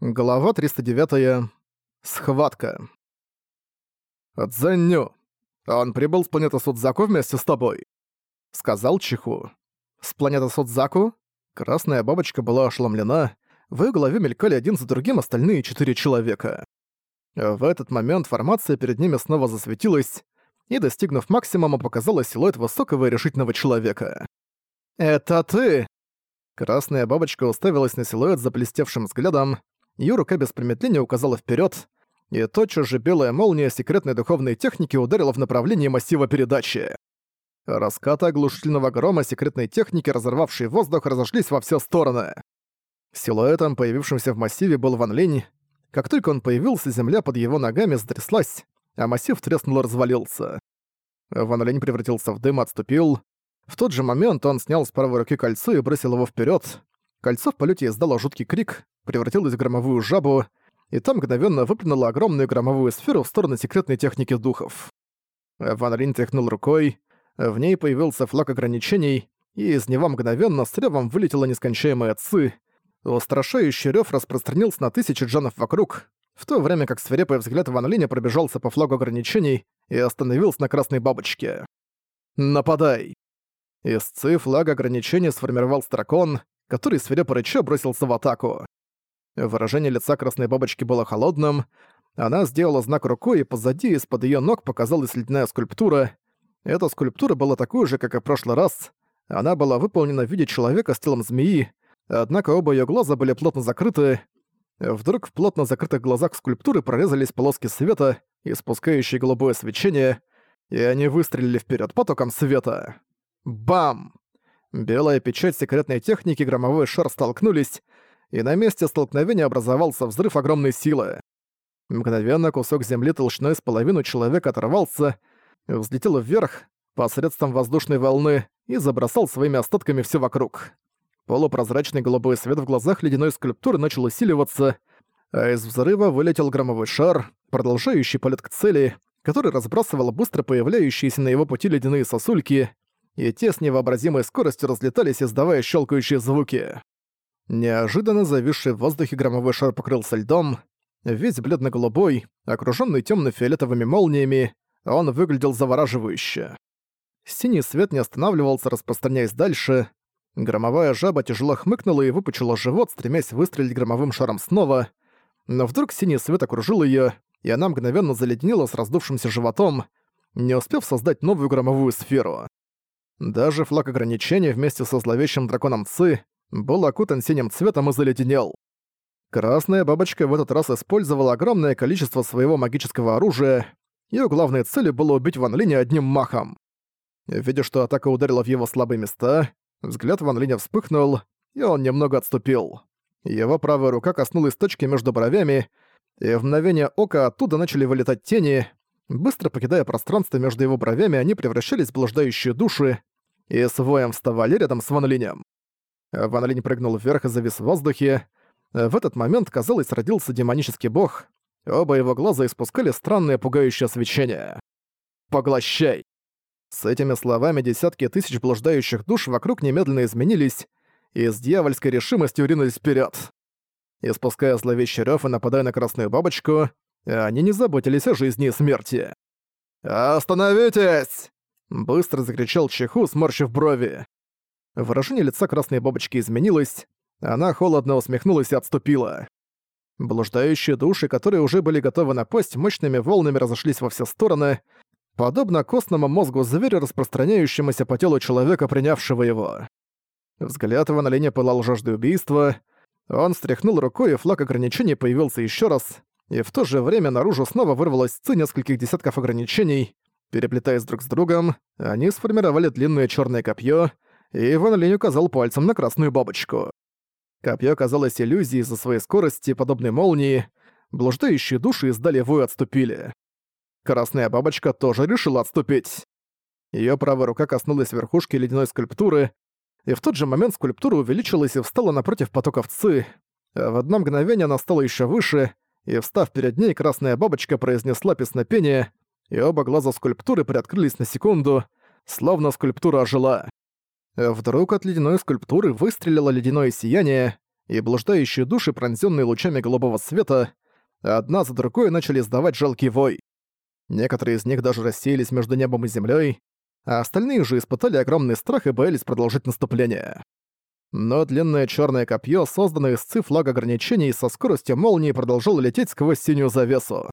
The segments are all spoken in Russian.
Глава 309. Схватка. «Цзэнью, он прибыл с планеты Судзаку вместе с тобой», — сказал Чиху. «С планеты Судзаку?» Красная бабочка была ошеломлена, в её голове мелькали один за другим остальные четыре человека. В этот момент формация перед ними снова засветилась, и, достигнув максимума, показала силуэт высокого и решительного человека. «Это ты!» Красная бабочка уставилась на силуэт заблестевшим взглядом, Её рука без промедления указала вперед, и тотчас же белая молния секретной духовной техники ударила в направлении массива передачи. Раскаты оглушительного грома секретной техники, разорвавшие воздух, разошлись во все стороны. Силуэтом, появившимся в массиве, был Ван Линь. Как только он появился, земля под его ногами затряслась, а массив треснул и развалился. Ван Линь превратился в дым отступил. В тот же момент он снял с правой руки кольцо и бросил его вперед. Кольцо в полете издало жуткий крик, превратилось в громовую жабу, и там мгновенно выплюнуло огромную громовую сферу в сторону секретной техники духов. Ван Рин тряхнул рукой, в ней появился флаг ограничений, и из него мгновенно с ревом вылетела нескончаемая ци. Устрашающий рёв распространился на тысячи джанов вокруг, в то время как свирепый взгляд Ван Линя пробежался по флагу ограничений и остановился на красной бабочке. «Нападай!» Из ци флага ограничений сформировался дракон, который свирепо рыча бросился в атаку. Выражение лица красной бабочки было холодным. Она сделала знак рукой, и позади из-под её ног показалась ледяная скульптура. Эта скульптура была такой же, как и в прошлый раз. Она была выполнена в виде человека с телом змеи, однако оба её глаза были плотно закрыты. Вдруг в плотно закрытых глазах скульптуры прорезались полоски света, испускающие голубое свечение, и они выстрелили вперед потоком света. Бам! Белая печать секретной техники и громовой шар столкнулись, и на месте столкновения образовался взрыв огромной силы. Мгновенно кусок земли толщиной с половину человека оторвался, взлетел вверх посредством воздушной волны и забросал своими остатками все вокруг. Полупрозрачный голубой свет в глазах ледяной скульптуры начал усиливаться, а из взрыва вылетел громовой шар, продолжающий полет к цели, который разбрасывал быстро появляющиеся на его пути ледяные сосульки, и те с невообразимой скоростью разлетались, издавая щелкающие звуки. Неожиданно зависший в воздухе громовой шар покрылся льдом, весь бледно-голубой, окружённый тёмно-фиолетовыми молниями, он выглядел завораживающе. Синий свет не останавливался, распространяясь дальше. Громовая жаба тяжело хмыкнула и выпучила живот, стремясь выстрелить громовым шаром снова. Но вдруг синий свет окружил её, и она мгновенно заледенела с раздувшимся животом, не успев создать новую громовую сферу. Даже флаг ограничения вместе со зловещим драконом Ци был окутан синим цветом и заледенел. Красная бабочка в этот раз использовала огромное количество своего магического оружия, Её главной целью было убить Ван Линя одним махом. Видя, что атака ударила в его слабые места, взгляд Ван Линя вспыхнул, и он немного отступил. Его правая рука коснулась точки между бровями, и в мгновение ока оттуда начали вылетать тени. Быстро покидая пространство между его бровями, они превращались в блуждающие души и с воем вставали рядом с Ван Линем. Ван Линь прыгнул вверх и завис в воздухе. В этот момент, казалось, родился демонический бог. Оба его глаза испускали странное пугающее свечение. «Поглощай!» С этими словами десятки тысяч блуждающих душ вокруг немедленно изменились и с дьявольской решимостью ринулись вперед. Испуская зловещий рёв и нападая на красную бабочку, они не заботились о жизни и смерти. «Остановитесь!» — быстро закричал Чеху, сморщив брови. Выражение лица красной бабочки изменилось, она холодно усмехнулась и отступила. Блуждающие души, которые уже были готовы напасть, мощными волнами разошлись во все стороны, подобно костному мозгу зверя, распространяющемуся по телу человека, принявшего его. Взгляд его на линии пылал жаждой убийства, он стряхнул рукой, и флаг ограничений появился еще раз, и в то же время наружу снова вырвалось ци нескольких десятков ограничений. Переплетаясь друг с другом, они сформировали длинное черное копье, и Ван Линь указал пальцем на красную бабочку. Копье казалось иллюзией из-за своей скорости, подобной молнии. Блуждающие души издали вой отступили. Красная бабочка тоже решила отступить. Её правая рука коснулась верхушки ледяной скульптуры, и в тот же момент скульптура увеличилась и встала напротив потоков Ци. в одно мгновение она стала ещё выше, и, встав перед ней, красная бабочка произнесла песнопение, и оба глаза скульптуры приоткрылись на секунду, словно скульптура ожила. Вдруг от ледяной скульптуры выстрелило ледяное сияние, и блуждающие души, пронзённые лучами голубого света, одна за другой начали издавать жалкий вой. Некоторые из них даже рассеялись между небом и землей, а остальные же испытали огромный страх и боялись продолжить наступление. Но длинное черное копье, созданное из циф флаг ограничений, со скоростью молнии продолжало лететь сквозь синюю завесу.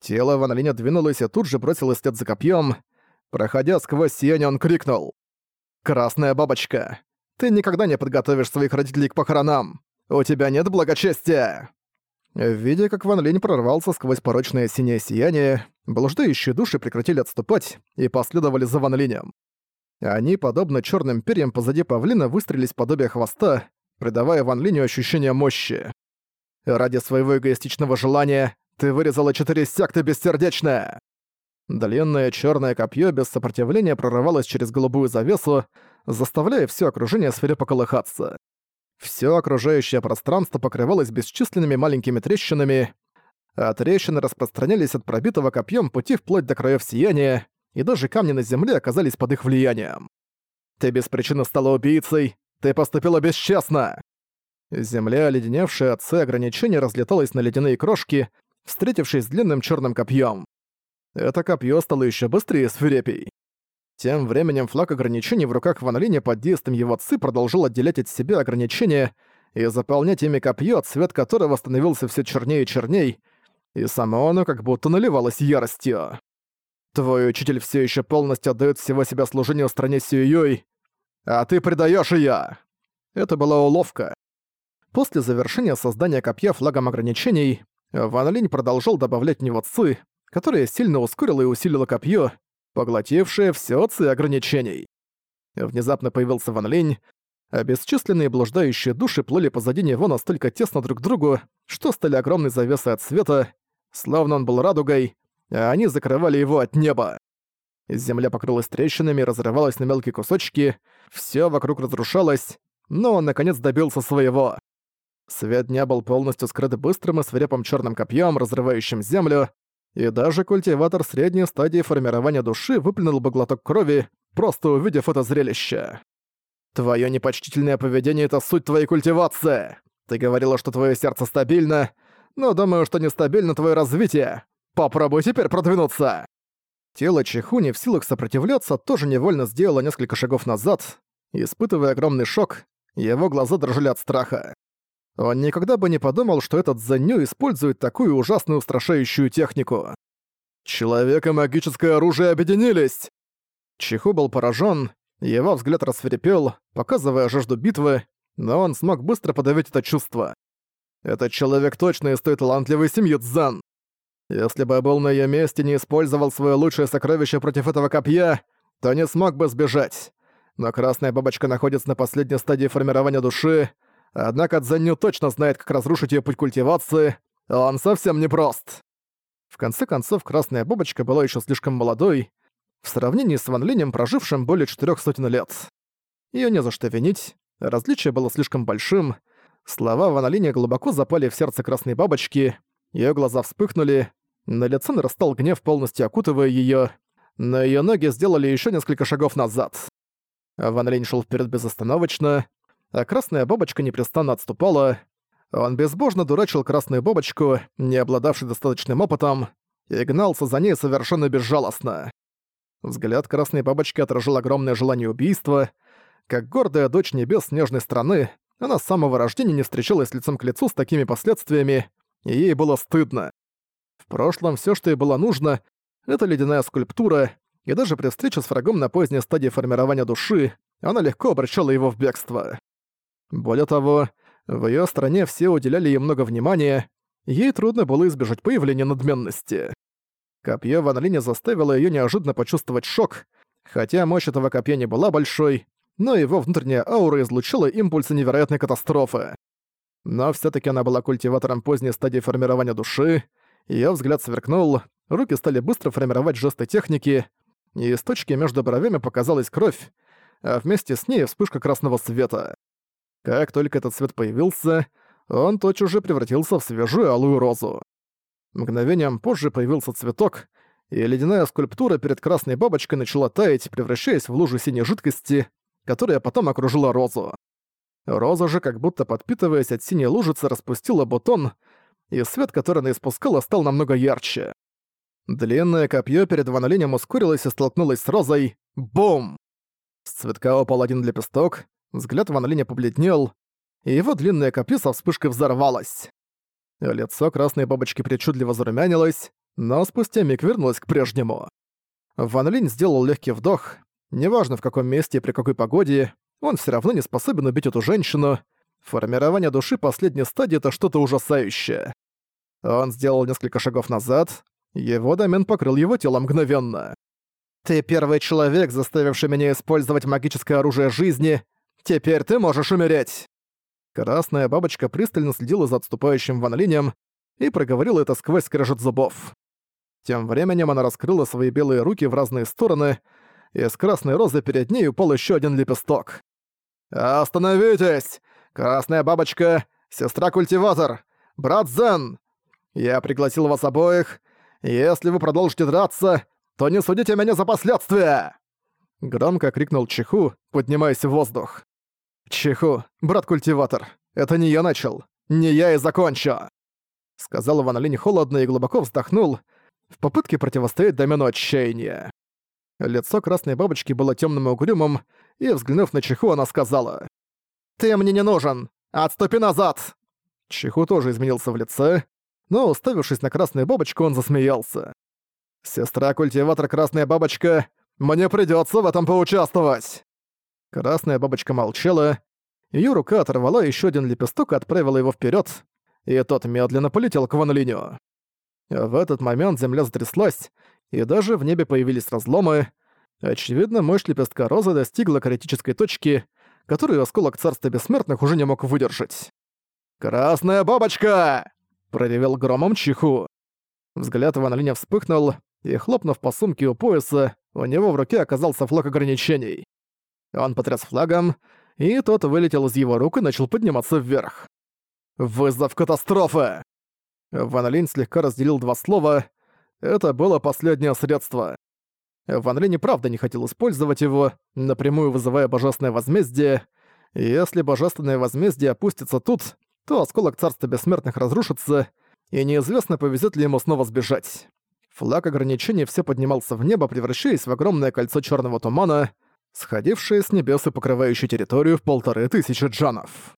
Тело Ван Линя двинулось и тут же бросилось вслед за копьем. Проходя сквозь сияние, он крикнул. «Красная бабочка, ты никогда не подготовишь своих родителей к похоронам! У тебя нет благочестия!» Видя, как Ван Линь прорвался сквозь порочное синее сияние, блуждающие души прекратили отступать и последовали за Ван Линем. Они, подобно черным перьям позади павлина, выстрелились подобие хвоста, придавая Ван Линю ощущение мощи. «Ради своего эгоистичного желания ты вырезала четыре секты бессердечная!» Длинное черное копье без сопротивления прорывалось через голубую завесу, заставляя все окружение свирепо колыхаться. Все окружающее пространство покрывалось бесчисленными маленькими трещинами, а трещины распространялись от пробитого копьем пути вплоть до краев сияния, и даже камни на земле оказались под их влиянием. «Ты без причины стала убийцей! Ты поступила бесчестно!» Земля, оледеневшая от ограничений, разлеталась на ледяные крошки, встретившись с длинным черным копьем. Это копье стало еще быстрее и свирепей. Тем временем флаг ограничений в руках Ван под действием его ци продолжил отделять от себя ограничения и заполнять ими копье, цвет которого становился все чернее и черней, и само оно как будто наливалось яростью. Твой учитель все еще полностью отдает всего себя служению стране Сююй, а ты предаешь ее. Это была уловка. После завершения создания копья флагом ограничений, Ван Линь продолжал добавлять в него ци, которая сильно ускорила и усилила копье, поглотившая все ци ограничений. Внезапно появился Ван Линь, а бесчисленные блуждающие души плыли позади него настолько тесно друг к другу, что стали огромной завесой от света, словно он был радугой, а они закрывали его от неба. Земля покрылась трещинами, разрывалась на мелкие кусочки, все вокруг разрушалось, но он наконец добился своего. Свет дня был полностью скрыт быстрым и свирепым черным копьем, разрывающим землю, и даже культиватор средней стадии формирования души выплюнул бы глоток крови, просто увидев это зрелище. Твое непочтительное поведение — это суть твоей культивации. Ты говорила, что твое сердце стабильно, но думаю, что нестабильно твое развитие. Попробуй теперь продвинуться. Тело Чихуни в силах сопротивляться тоже невольно сделало несколько шагов назад, испытывая огромный шок, его глаза дрожали от страха. Он никогда бы не подумал, что этот Заню использует такую ужасную устрашающую технику. Человек и магическое оружие объединились! Чиху был поражен, его взгляд расферепел, показывая жажду битвы, но он смог быстро подавить это чувство. Этот человек точно из той талантливой семьи Цзан. Если бы я был на её месте и не использовал своё лучшее сокровище против этого копья, то не смог бы сбежать. Но красная бабочка находится на последней стадии формирования души, Однако Цзэнью точно знает, как разрушить ее путь культивации. Он совсем непрост. В конце концов, Красная Бабочка была еще слишком молодой, в сравнении с Ван Линем, прожившим более четырех сотен лет. Ее не за что винить, различие было слишком большим. Слова Ван Линя глубоко запали в сердце Красной Бабочки, ее глаза вспыхнули, на лице нарастал гнев, полностью окутывая ее, но ее ноги сделали еще несколько шагов назад. Ван Линь шел вперед безостановочно, а красная бабочка непрестанно отступала. Он безбожно дурачил красную бабочку, не обладавший достаточным опытом, и гнался за ней совершенно безжалостно. Взгляд красной бабочки отражал огромное желание убийства. Как гордая дочь небес снежной страны, она с самого рождения не встречалась лицом к лицу с такими последствиями, и ей было стыдно. В прошлом все, что ей было нужно, это ледяная скульптура, и даже при встрече с врагом на поздней стадии формирования души, она легко обращала его в бегство. Более того, в её стране все уделяли ей много внимания, ей трудно было избежать появления надменности. Копье Ван Линя заставило её неожиданно почувствовать шок, хотя мощь этого копья не была большой, но его внутренняя аура излучила импульсы невероятной катастрофы. Но всё-таки она была культиватором поздней стадии формирования души, её взгляд сверкнул, руки стали быстро формировать жесты техники, и из точки между бровями показалась кровь, а вместе с ней вспышка красного света. Как только этот цвет появился, он тотчас же превратился в свежую алую розу. Мгновением позже появился цветок, и ледяная скульптура перед красной бабочкой начала таять, превращаясь в лужу синей жидкости, которая потом окружила розу. Роза же, как будто подпитываясь от синей лужицы, распустила бутон, и свет, который она испускала, стал намного ярче. Длинное копье перед Ван ускорилось и столкнулось с Розой. Бум! С цветка упал один лепесток, взгляд Ван побледнел, и его длинное копье со вспышкой взорвалось. Лицо красной бабочки причудливо зарумянилось, но спустя миг вернулось к прежнему. Ван Линь сделал легкий вдох. Неважно в каком месте и при какой погоде, он все равно не способен убить эту женщину. Формирование души последней стадии — это что-то ужасающее. Он сделал несколько шагов назад, его домен покрыл его тело мгновенно. «Ты первый человек, заставивший меня использовать магическое оружие жизни. Теперь ты можешь умереть!» Красная бабочка пристально следила за отступающим Ван Линем и проговорила это сквозь скрежет зубов. Тем временем она раскрыла свои белые руки в разные стороны, и с красной розы перед ней упал еще один лепесток. «Остановитесь! Красная бабочка, сестра-культиватор, брат Зен! Я пригласил вас обоих. Если вы продолжите драться, то не судите меня за последствия!» Громко крикнул Чиху, поднимаясь в воздух. «Чиху, брат-культиватор, это не я начал, не я и закончу!» Сказал Ван Линь холодно и глубоко вздохнул, в попытке противостоять домену отчаяния. Лицо красной бабочки было темным и угрюмым, и, взглянув на Чиху, она сказала «Ты мне не нужен! Отступи назад!» Чиху тоже изменился в лице, но, уставившись на красную бабочку, он засмеялся. «Сестра-культиватор Красная Бабочка, мне придётся в этом поучаствовать!» Красная бабочка молчала, её рука оторвала ещё один лепесток и отправила его вперёд, и тот медленно полетел к Ван Линю. В этот момент земля затряслась, и даже в небе появились разломы. Очевидно, мощь лепестка розы достигла критической точки, которую осколок Царства Бессмертных уже не мог выдержать. «Красная бабочка!» — проревел громом Чиху. Взгляд Ван Линя вспыхнул, и, хлопнув по сумке у пояса, у него в руке оказался флаг ограничений. Он потряс флагом, и тот вылетел из его рук и начал подниматься вверх. «Вызов катастрофы!» Ван Линь слегка разделил два слова. Это было последнее средство. Ван Линь и правда не хотел использовать его, напрямую вызывая божественное возмездие. если божественное возмездие опустится тут, то осколок Царства Бессмертных разрушится, и неизвестно, повезет ли ему снова сбежать. Флаг ограничений все поднимался в небо, превращаясь в огромное кольцо черного тумана, сходившее с небес и покрывающее территорию в полторы тысячи джанов.